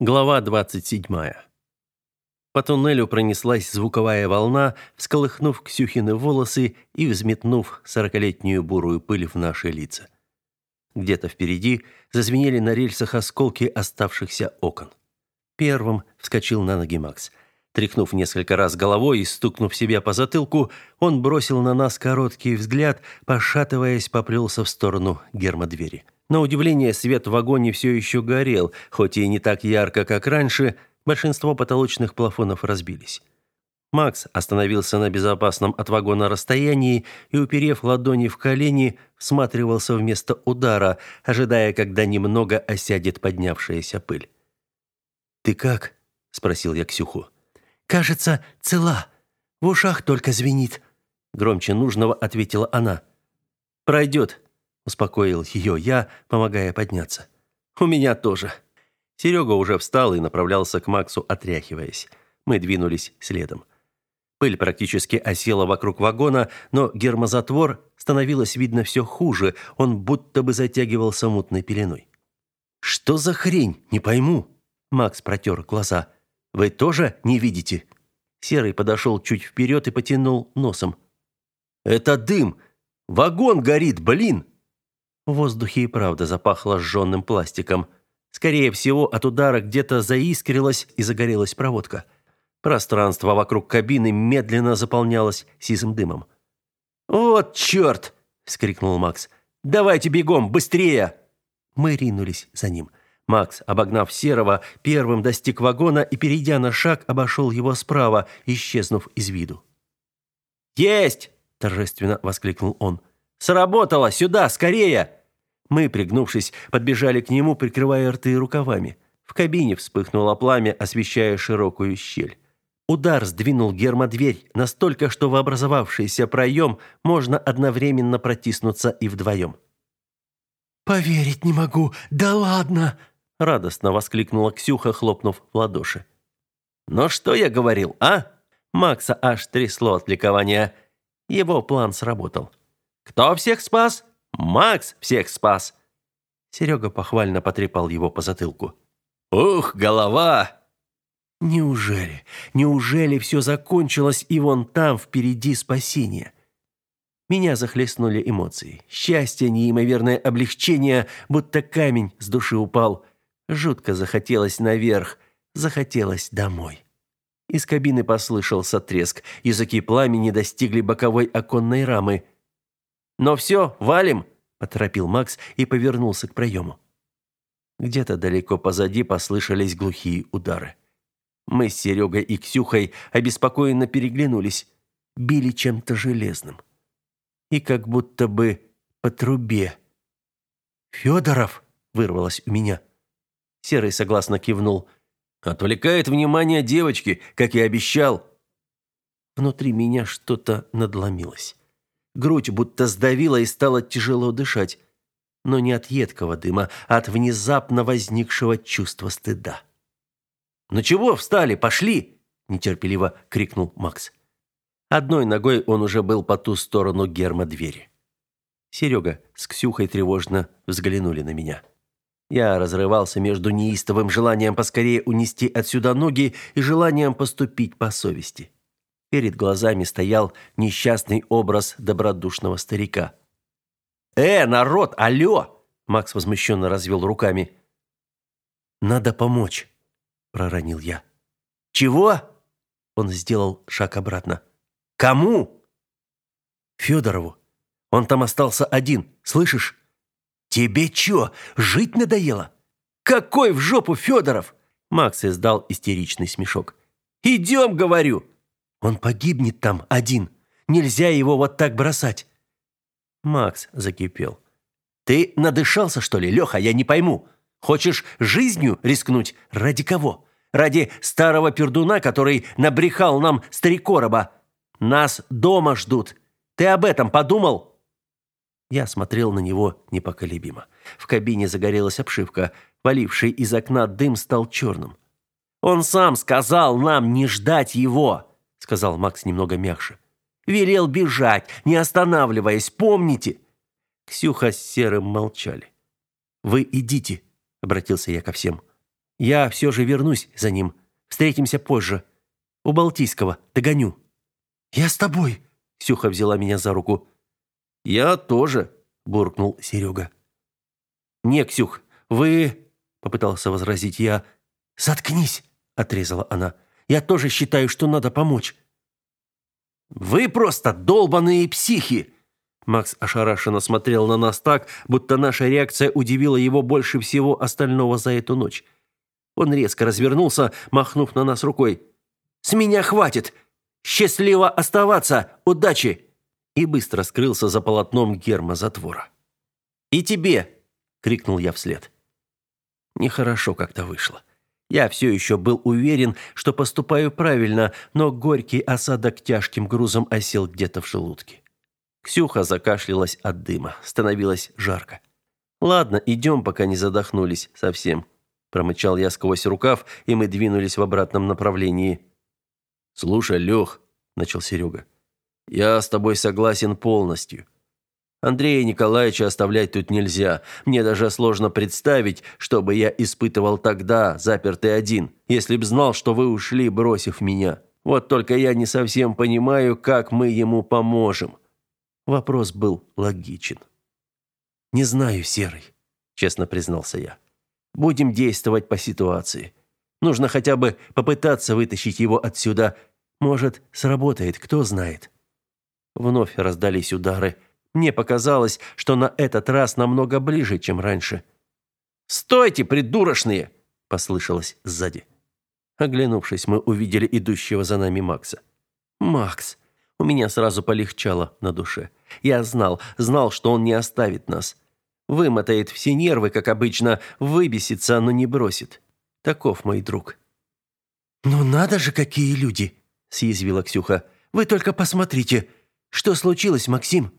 Глава 27. По туннелю пронеслась звуковая волна, всколыхнув Ксюхины волосы и взметнув сорокалетнюю бурую пыль в наши лица. Где-то впереди зазвенели на рельсах осколки оставшихся окон. Первым вскочил на ноги Макс. Тряхнув несколько раз головой и стукнув себя по затылку, он бросил на нас короткий взгляд, пошатываясь, поплелся в сторону гермодвери. двери на удивление, свет в вагоне все еще горел, хоть и не так ярко, как раньше, большинство потолочных плафонов разбились. Макс остановился на безопасном от вагона расстоянии и, уперев ладони в колени, всматривался в место удара, ожидая, когда немного осядет поднявшаяся пыль. «Ты как?» – спросил я Ксюху. «Кажется, цела. В ушах только звенит», – громче нужного ответила она. «Пройдет», успокоил ее я, помогая подняться. У меня тоже. Серега уже встал и направлялся к Максу, отряхиваясь. Мы двинулись следом. Пыль практически осела вокруг вагона, но гермозатвор становилось видно все хуже, он будто бы затягивался мутной пеленой. «Что за хрень? Не пойму!» Макс протер глаза. «Вы тоже не видите?» Серый подошел чуть вперед и потянул носом. «Это дым! Вагон горит, блин!» В воздухе и правда запахло сжженным пластиком. Скорее всего, от удара где-то заискрилась и загорелась проводка. Пространство вокруг кабины медленно заполнялось сизым дымом. «Вот черт!» – вскрикнул Макс. «Давайте бегом, быстрее!» Мы ринулись за ним. Макс, обогнав Серого, первым достиг вагона и, перейдя на шаг, обошел его справа, исчезнув из виду. «Есть!» – торжественно воскликнул он. «Сработало! Сюда, скорее!» Мы, пригнувшись, подбежали к нему, прикрывая рты рукавами. В кабине вспыхнуло пламя, освещая широкую щель. Удар сдвинул гермодверь настолько, что в образовавшийся проем можно одновременно протиснуться и вдвоем. «Поверить не могу! Да ладно!» радостно воскликнула Ксюха, хлопнув в ладоши. «Ну что я говорил, а?» Макса аж трясло от ликования. Его план сработал. «Кто всех спас? Макс всех спас!» Серега похвально потрепал его по затылку. «Ух, голова!» «Неужели, неужели все закончилось, и вон там впереди спасение?» Меня захлестнули эмоции. Счастье, неимоверное облегчение, будто камень с души упал. Жутко захотелось наверх, захотелось домой. Из кабины послышался треск. Языки пламени достигли боковой оконной рамы – «Но все, валим!» – поторопил Макс и повернулся к проему. Где-то далеко позади послышались глухие удары. Мы с Серегой и Ксюхой обеспокоенно переглянулись. Били чем-то железным. И как будто бы по трубе. «Федоров!» – вырвалось у меня. Серый согласно кивнул. «Отвлекает внимание девочки, как и обещал». Внутри меня что-то надломилось. Грудь будто сдавила и стало тяжело дышать. Но не от едкого дыма, а от внезапно возникшего чувства стыда. «Ну чего встали? Пошли!» – нетерпеливо крикнул Макс. Одной ногой он уже был по ту сторону герма двери. Серега с Ксюхой тревожно взглянули на меня. Я разрывался между неистовым желанием поскорее унести отсюда ноги и желанием поступить по совести. Перед глазами стоял несчастный образ добродушного старика. «Э, народ, алло!» Макс возмущенно развел руками. «Надо помочь», — проронил я. «Чего?» Он сделал шаг обратно. «Кому?» «Федорову. Он там остался один, слышишь?» «Тебе чё, жить надоело?» «Какой в жопу Федоров?» Макс издал истеричный смешок. «Идем, говорю!» Он погибнет там один. Нельзя его вот так бросать. Макс закипел. Ты надышался, что ли, Леха? Я не пойму. Хочешь жизнью рискнуть? Ради кого? Ради старого пердуна, который набрехал нам старикороба. Нас дома ждут. Ты об этом подумал? Я смотрел на него непоколебимо. В кабине загорелась обшивка. Валивший из окна дым стал черным. Он сам сказал нам не ждать его сказал Макс немного мягче. Велел бежать, не останавливаясь, помните? Ксюха с Серым молчали. Вы идите, обратился я ко всем. Я все же вернусь за ним. Встретимся позже. У Балтийского. Догоню». «Я с тобой», — Ксюха взяла меня за руку. «Я тоже», — буркнул Серега. «Не, Ксюх, вы...» — попытался возразить я. «Заткнись», — отрезала она. «Я тоже считаю, что надо помочь». «Вы просто долбаные психи!» Макс ошарашенно смотрел на нас так, будто наша реакция удивила его больше всего остального за эту ночь. Он резко развернулся, махнув на нас рукой. «С меня хватит! Счастливо оставаться! Удачи!» И быстро скрылся за полотном гермозатвора. «И тебе!» — крикнул я вслед. Нехорошо как-то вышло. Я все еще был уверен, что поступаю правильно, но горький осадок тяжким грузом осел где-то в желудке. Ксюха закашлялась от дыма, становилось жарко. Ладно, идем, пока не задохнулись совсем, промычал я сквозь рукав, и мы двинулись в обратном направлении. Слушай, Лех, начал Серега. Я с тобой согласен полностью. Андрея Николаевича оставлять тут нельзя. Мне даже сложно представить, что бы я испытывал тогда, запертый один, если б знал, что вы ушли, бросив меня. Вот только я не совсем понимаю, как мы ему поможем. Вопрос был логичен. Не знаю, Серый, честно признался я. Будем действовать по ситуации. Нужно хотя бы попытаться вытащить его отсюда. Может, сработает, кто знает. Вновь раздались удары. Мне показалось, что на этот раз намного ближе, чем раньше. «Стойте, придурочные!» – послышалось сзади. Оглянувшись, мы увидели идущего за нами Макса. «Макс!» У меня сразу полегчало на душе. Я знал, знал, что он не оставит нас. Вымотает все нервы, как обычно, выбесится, но не бросит. Таков мой друг. «Ну надо же, какие люди!» – съязвила Ксюха. «Вы только посмотрите! Что случилось, Максим?»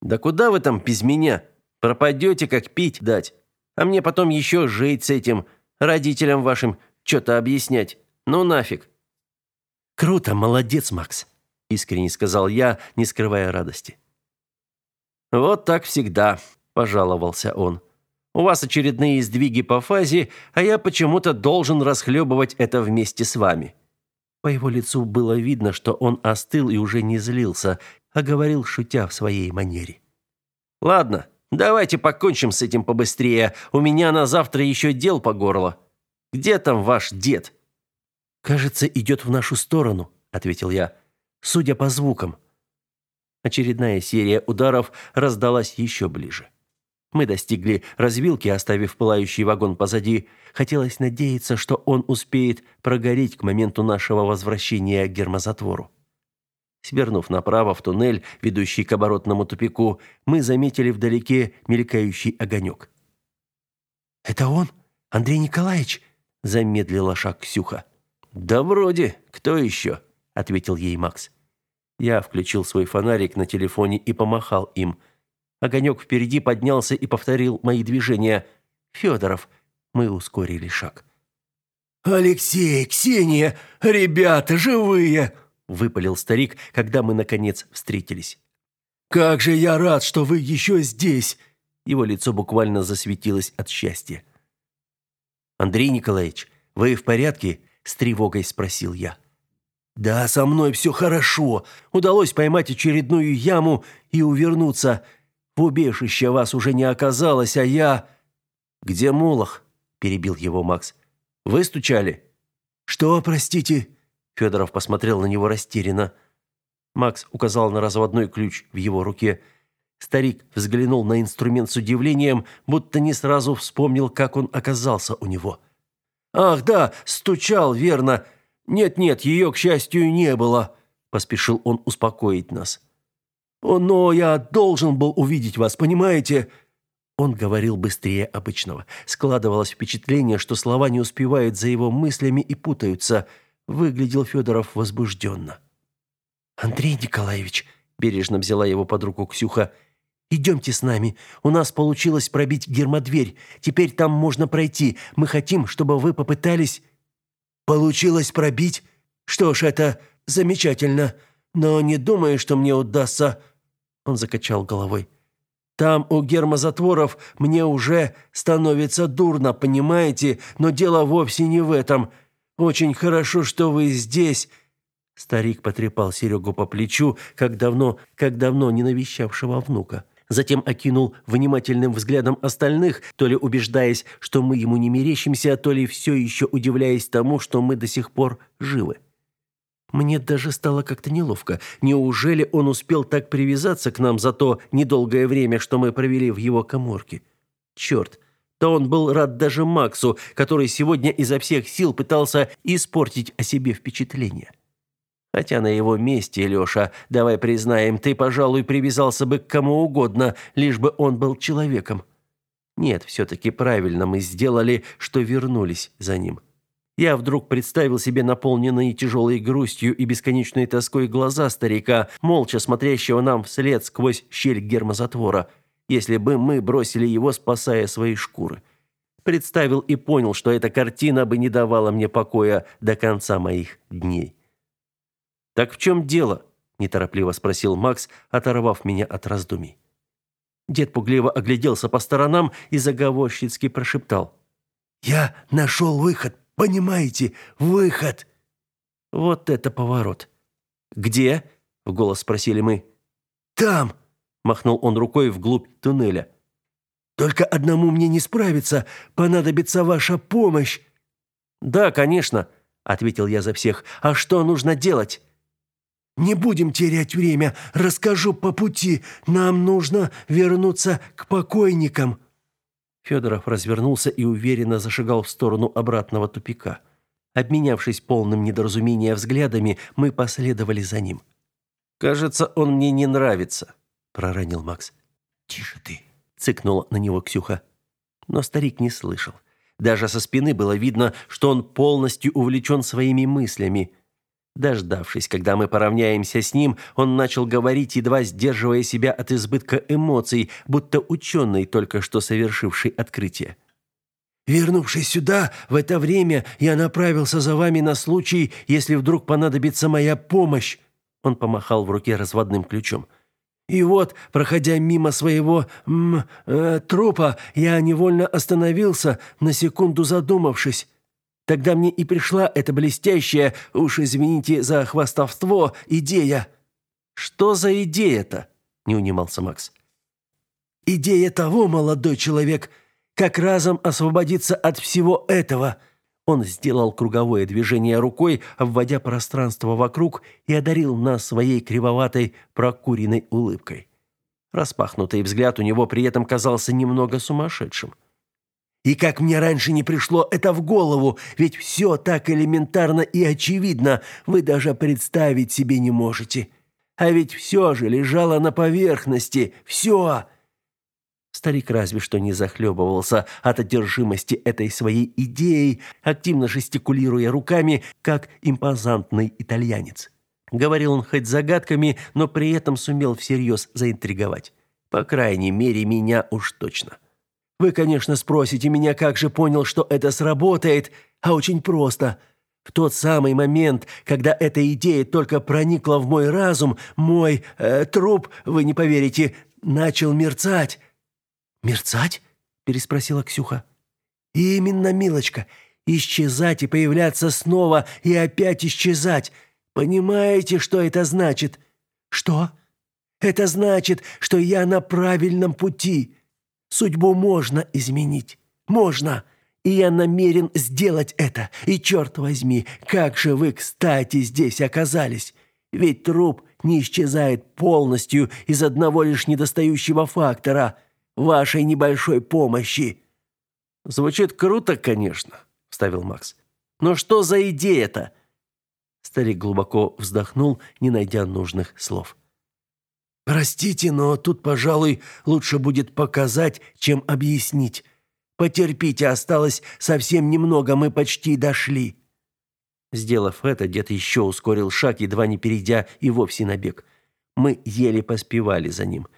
Да куда вы там без меня? Пропадете, как пить дать. А мне потом еще жить с этим, родителям вашим что-то объяснять. Ну нафиг. Круто, молодец, Макс, искренне сказал я, не скрывая радости. Вот так всегда, пожаловался он. У вас очередные сдвиги по фазе, а я почему-то должен расхлебывать это вместе с вами. По его лицу было видно, что он остыл и уже не злился, а говорил, шутя в своей манере. «Ладно, давайте покончим с этим побыстрее. У меня на завтра еще дел по горло. Где там ваш дед?» «Кажется, идет в нашу сторону», — ответил я, судя по звукам. Очередная серия ударов раздалась еще ближе. Мы достигли развилки, оставив пылающий вагон позади. Хотелось надеяться, что он успеет прогореть к моменту нашего возвращения к гермозатвору. Свернув направо в туннель, ведущий к оборотному тупику, мы заметили вдалеке мелькающий огонек. «Это он? Андрей Николаевич?» – замедлила шаг Ксюха. «Да вроде. Кто еще?» – ответил ей Макс. Я включил свой фонарик на телефоне и помахал им. Огонек впереди поднялся и повторил мои движения. «Федоров». Мы ускорили шаг. «Алексей, Ксения, ребята живые!» Выпалил старик, когда мы наконец встретились. Как же я рад, что вы еще здесь. Его лицо буквально засветилось от счастья. Андрей Николаевич, вы в порядке? с тревогой спросил я. Да, со мной все хорошо. Удалось поймать очередную яму и увернуться. В убежище вас уже не оказалось, а я Где Молох? перебил его Макс. Вы стучали? Что, простите? Федоров посмотрел на него растерянно. Макс указал на разводной ключ в его руке. Старик взглянул на инструмент с удивлением, будто не сразу вспомнил, как он оказался у него. «Ах, да, стучал, верно. Нет-нет, ее, к счастью, не было», — поспешил он успокоить нас. «Но я должен был увидеть вас, понимаете?» Он говорил быстрее обычного. Складывалось впечатление, что слова не успевают за его мыслями и путаются — Выглядел Федоров возбужденно. «Андрей Николаевич», — бережно взяла его под руку Ксюха, — «идемте с нами. У нас получилось пробить гермодверь. Теперь там можно пройти. Мы хотим, чтобы вы попытались...» «Получилось пробить? Что ж, это замечательно. Но не думаю, что мне удастся...» Он закачал головой. Там у гермозатворов мне уже становится дурно, понимаете? Но дело вовсе не в этом. Очень хорошо, что вы здесь». Старик потрепал Серегу по плечу, как давно, как давно не навещавшего внука. Затем окинул внимательным взглядом остальных, то ли убеждаясь, что мы ему не мерещимся, то ли все еще удивляясь тому, что мы до сих пор живы. Мне даже стало как-то неловко. Неужели он успел так привязаться к нам за то недолгое время, что мы провели в его каморке? Черт, да он был рад даже Максу, который сегодня изо всех сил пытался испортить о себе впечатление. Хотя на его месте, Леша, давай признаем, ты, пожалуй, привязался бы к кому угодно, лишь бы он был человеком. Нет, все-таки правильно мы сделали, что вернулись за ним. Я вдруг представил себе наполненные тяжелой грустью и бесконечной тоской глаза старика, молча смотрящего нам вслед сквозь щель гермозатвора, если бы мы бросили его, спасая свои шкуры. Представил и понял, что эта картина бы не давала мне покоя до конца моих дней. «Так в чем дело?» – неторопливо спросил Макс, оторвав меня от раздумий. Дед пугливо огляделся по сторонам и заговорщицки прошептал. «Я нашел выход, Понимаете, выход. Вот это поворот. Где? в голос спросили мы. Там, махнул он рукой вглубь туннеля. Только одному мне не справиться, понадобится ваша помощь. Да, конечно, ответил я за всех. А что нужно делать? Не будем терять время, расскажу по пути. Нам нужно вернуться к покойникам. Федоров развернулся и уверенно зашагал в сторону обратного тупика. Обменявшись полным недоразумения взглядами, мы последовали за ним. «Кажется, он мне не нравится», — проронил Макс. «Тише ты», — цыкнула на него Ксюха. Но старик не слышал. Даже со спины было видно, что он полностью увлечен своими мыслями. Дождавшись, когда мы поравняемся с ним, он начал говорить, едва сдерживая себя от избытка эмоций, будто ученый, только что совершивший открытие. «Вернувшись сюда, в это время я направился за вами на случай, если вдруг понадобится моя помощь». Он помахал в руке разводным ключом. «И вот, проходя мимо своего м, э, трупа, я невольно остановился, на секунду задумавшись». Тогда мне и пришла эта блестящая, уж извините за хвастовство, идея. Что за идея-то? не унимался Макс. Идея того, молодой человек, как разом освободиться от всего этого. Он сделал круговое движение рукой, обводя пространство вокруг и одарил нас своей кривоватой прокуренной улыбкой. Распахнутый взгляд у него при этом казался немного сумасшедшим. И как мне раньше не пришло это в голову, ведь все так элементарно и очевидно, вы даже представить себе не можете. А ведь все же лежало на поверхности, все. Старик разве что не захлебывался от одержимости этой своей идеей, активно жестикулируя руками, как импозантный итальянец. Говорил он хоть загадками, но при этом сумел всерьез заинтриговать. По крайней мере, меня уж точно. Вы, конечно, спросите меня, как же понял, что это сработает, а очень просто. В тот самый момент, когда эта идея только проникла в мой разум, мой э, труп, вы не поверите, начал мерцать. Мерцать? переспросила Ксюха. Именно, милочка, исчезать и появляться снова и опять исчезать. Понимаете, что это значит? Что? Это значит, что я на правильном пути. Судьбу можно изменить. Можно. И я намерен сделать это. И черт возьми, как же вы, кстати, здесь оказались. Ведь труп не исчезает полностью из одного лишь недостающего фактора – вашей небольшой помощи. Звучит круто, конечно, вставил Макс. Но что за идея-то? Старик глубоко вздохнул, не найдя нужных слов. Простите, но тут, пожалуй, лучше будет показать, чем объяснить. Потерпите, осталось совсем немного, мы почти дошли. Сделав это, дед еще ускорил шаг, едва не перейдя и вовсе на бег. Мы еле поспевали за ним.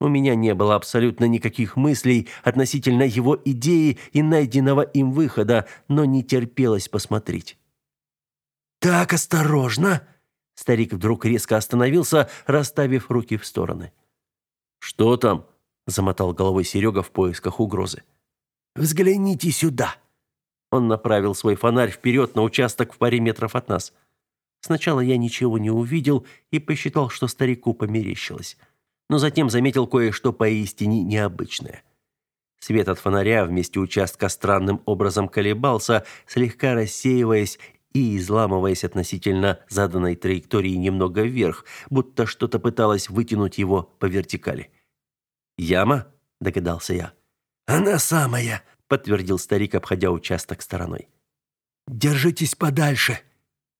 У меня не было абсолютно никаких мыслей относительно его идеи и найденного им выхода, но не терпелось посмотреть. «Так, осторожно!» Старик вдруг резко остановился, расставив руки в стороны. «Что там?» – замотал головой Серега в поисках угрозы. Взгляните сюда. Он направил свой фонарь вперед на участок в паре метров от нас. Сначала я ничего не увидел и посчитал, что старику померещилось. Но затем заметил кое-что поистине необычное. Свет от фонаря вместе участка странным образом колебался, слегка рассеиваясь и изламываясь относительно заданной траектории немного вверх, будто что-то пыталось вытянуть его по вертикали. «Яма?» – догадался я. «Она самая», – подтвердил старик, обходя участок стороной. «Держитесь подальше».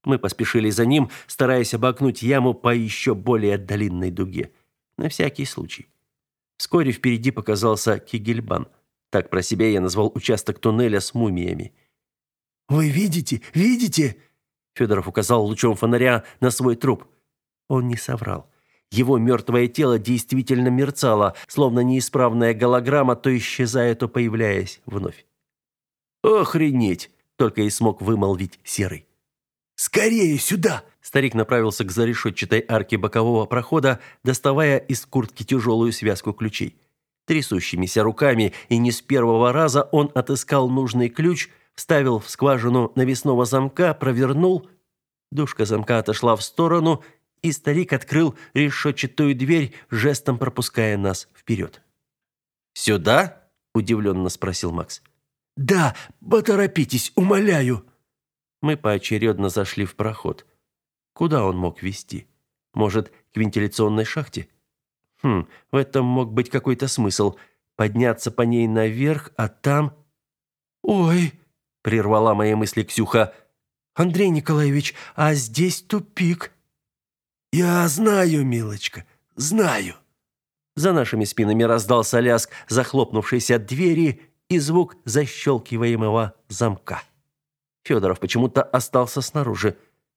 Мы поспешили за ним, стараясь обогнуть яму по еще более длинной дуге. На всякий случай. Вскоре впереди показался Кигельбан. Так про себя я назвал участок туннеля с мумиями. «Вы видите? Видите?» Федоров указал лучом фонаря на свой труп. Он не соврал. Его мертвое тело действительно мерцало, словно неисправная голограмма, то исчезая, то появляясь вновь. «Охренеть!» — только и смог вымолвить Серый. «Скорее сюда!» Старик направился к зарешетчатой арке бокового прохода, доставая из куртки тяжелую связку ключей. Трясущимися руками и не с первого раза он отыскал нужный ключ, вставил в скважину навесного замка, провернул. Душка замка отошла в сторону, и старик открыл решетчатую дверь, жестом пропуская нас вперед. «Сюда?» – удивленно спросил Макс. «Да, поторопитесь, умоляю!» Мы поочередно зашли в проход. Куда он мог вести? Может, к вентиляционной шахте? Хм, в этом мог быть какой-то смысл. Подняться по ней наверх, а там... «Ой!» – прервала мои мысли Ксюха. «Андрей Николаевич, а здесь тупик!» «Я знаю, милочка, знаю!» За нашими спинами раздался лязг захлопнувшейся двери и звук защелкиваемого замка. Федоров почему-то остался снаружи.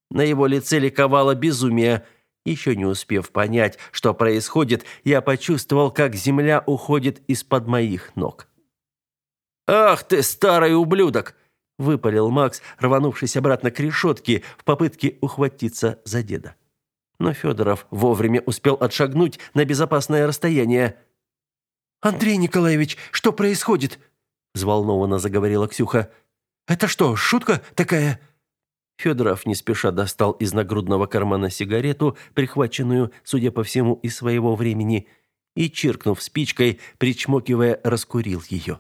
На его лице ликовало безумие. Еще не успев понять, что происходит, я почувствовал, как земля уходит из-под моих ног. «Ах ты, старый ублюдок!» – выпалил Макс, рванувшись обратно к решетке в попытке ухватиться за деда. Но Федоров вовремя успел отшагнуть на безопасное расстояние. «Андрей Николаевич, что происходит?» – взволнованно заговорила Ксюха. «Это что, шутка такая?» Федоров не спеша достал из нагрудного кармана сигарету, прихваченную, судя по всему, из своего времени, и, чиркнув спичкой, причмокивая, раскурил ее.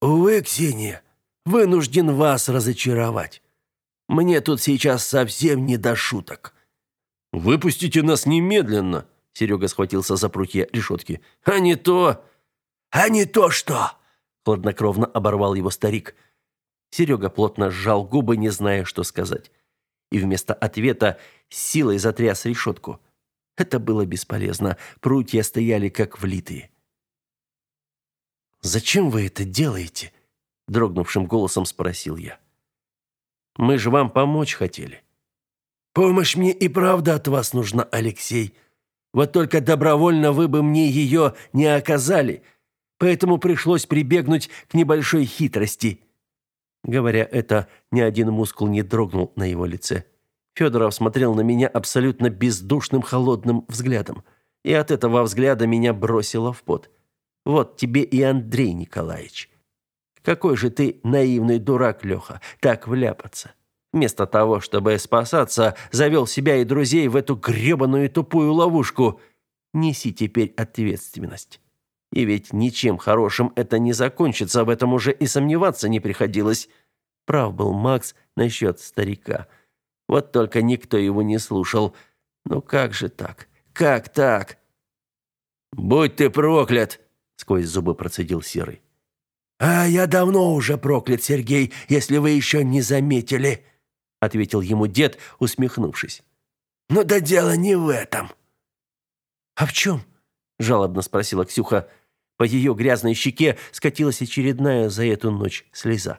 «Увы, Ксения, вынужден вас разочаровать. Мне тут сейчас совсем не до шуток». «Выпустите нас немедленно!» Серега схватился за прутья решетки. «А не то...» «А не то что?» Хладнокровно оборвал его старик. Серега плотно сжал губы, не зная, что сказать. И вместо ответа силой затряс решетку. Это было бесполезно. Прутья стояли как влитые. «Зачем вы это делаете?» Дрогнувшим голосом спросил я. «Мы же вам помочь хотели». «Помощь мне и правда от вас нужна, Алексей. Вот только добровольно вы бы мне ее не оказали, поэтому пришлось прибегнуть к небольшой хитрости». Говоря это, ни один мускул не дрогнул на его лице. Федоров смотрел на меня абсолютно бездушным холодным взглядом. И от этого взгляда меня бросило в пот. Вот тебе и Андрей Николаевич. Какой же ты наивный дурак, Леха, так вляпаться. Вместо того, чтобы спасаться, завел себя и друзей в эту гребаную тупую ловушку. Неси теперь ответственность. И ведь ничем хорошим это не закончится, об этом уже и сомневаться не приходилось. Прав был Макс насчет старика. Вот только никто его не слушал. Ну как же так? Как так? «Будь ты проклят!» — сквозь зубы процедил Серый. «А я давно уже проклят, Сергей, если вы еще не заметили», — ответил ему дед, усмехнувшись. «Но да дело не в этом». «А в чем?» — жалобно спросила Ксюха. По ее грязной щеке скатилась очередная за эту ночь слеза.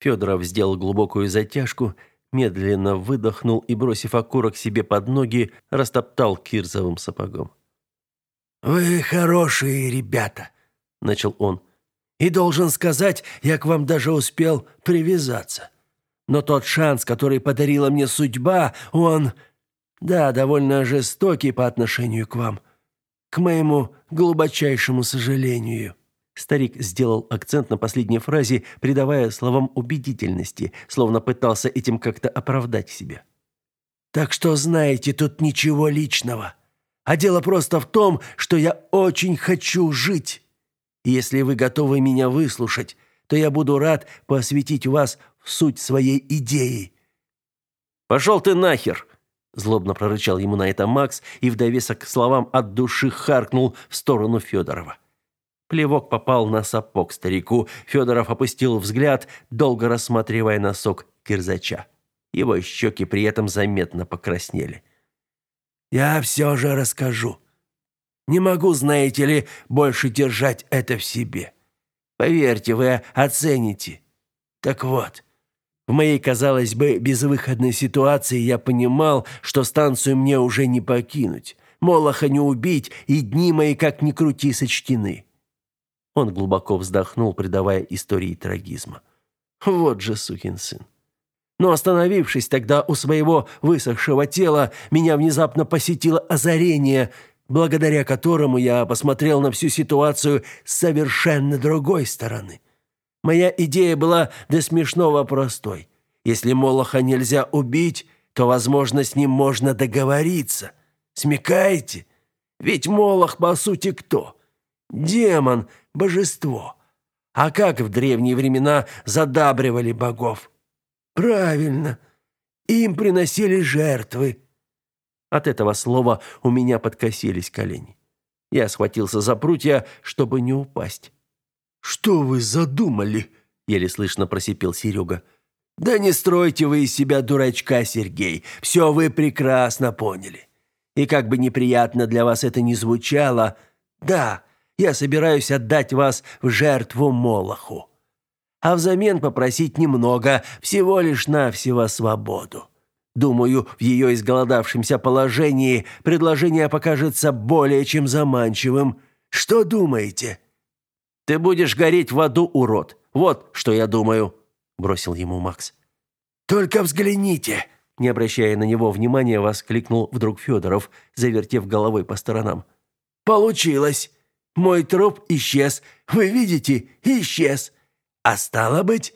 Федоров сделал глубокую затяжку, медленно выдохнул и, бросив окурок себе под ноги, растоптал кирзовым сапогом. «Вы хорошие ребята», — начал он. «И должен сказать, я к вам даже успел привязаться. Но тот шанс, который подарила мне судьба, он, да, довольно жестокий по отношению к вам. К моему глубочайшему сожалению. Старик сделал акцент на последней фразе, придавая словам убедительности, словно пытался этим как-то оправдать себя. Так что знаете, тут ничего личного. А дело просто в том, что я очень хочу жить. И если вы готовы меня выслушать, то я буду рад посвятить вас в суть своей идеи. Пошел ты нахер, злобно прорычал ему на это Макс и в довесок к словам от души харкнул в сторону Федорова. Плевок попал на сапог старику. Федоров опустил взгляд, долго рассматривая носок кирзача. Его щеки при этом заметно покраснели. «Я все же расскажу. Не могу, знаете ли, больше держать это в себе. Поверьте, вы оцените. Так вот, в моей, казалось бы, безвыходной ситуации я понимал, что станцию мне уже не покинуть, Молоха не убить, и дни мои, как ни крути, сочтены». Он глубоко вздохнул, придавая истории трагизма. «Вот же сукин сын». Но остановившись тогда у своего высохшего тела, меня внезапно посетило озарение, благодаря которому я посмотрел на всю ситуацию с совершенно другой стороны. Моя идея была до смешного простой. Если Молоха нельзя убить, то, возможно, с ним можно договориться. Смекаете? Ведь Молох, по сути, кто? Демон, божество. А как в древние времена задабривали богов? Правильно. Им приносили жертвы. От этого слова у меня подкосились колени. Я схватился за прутья, чтобы не упасть. «Что вы задумали?» — еле слышно просипел Серега. «Да не стройте вы из себя дурачка, Сергей. Все вы прекрасно поняли. И как бы неприятно для вас это ни звучало, да, я собираюсь отдать вас в жертву Молоху а взамен попросить немного, всего лишь навсего свободу. Думаю, в ее изголодавшемся положении предложение покажется более чем заманчивым. Что думаете? Ты будешь гореть в аду, урод. Вот что я думаю, бросил ему Макс. Только взгляните, не обращая на него внимания, воскликнул вдруг Федоров, завертев головой по сторонам. Получилось. Мой труп исчез. Вы видите? Исчез. А стало быть,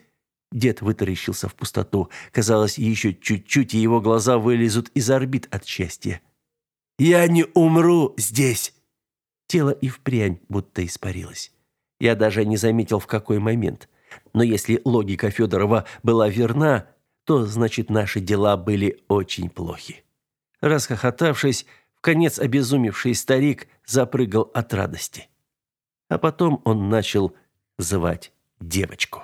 дед вытаращился в пустоту. Казалось, еще чуть-чуть и его глаза вылезут из орбит от счастья. Я не умру здесь. Тело и впрямь будто испарилось. Я даже не заметил в какой момент. Но если логика Федорова была верна, то значит наши дела были очень плохи. Расхохотавшись, в конец обезумевший старик запрыгал от радости. А потом он начал звать девочку.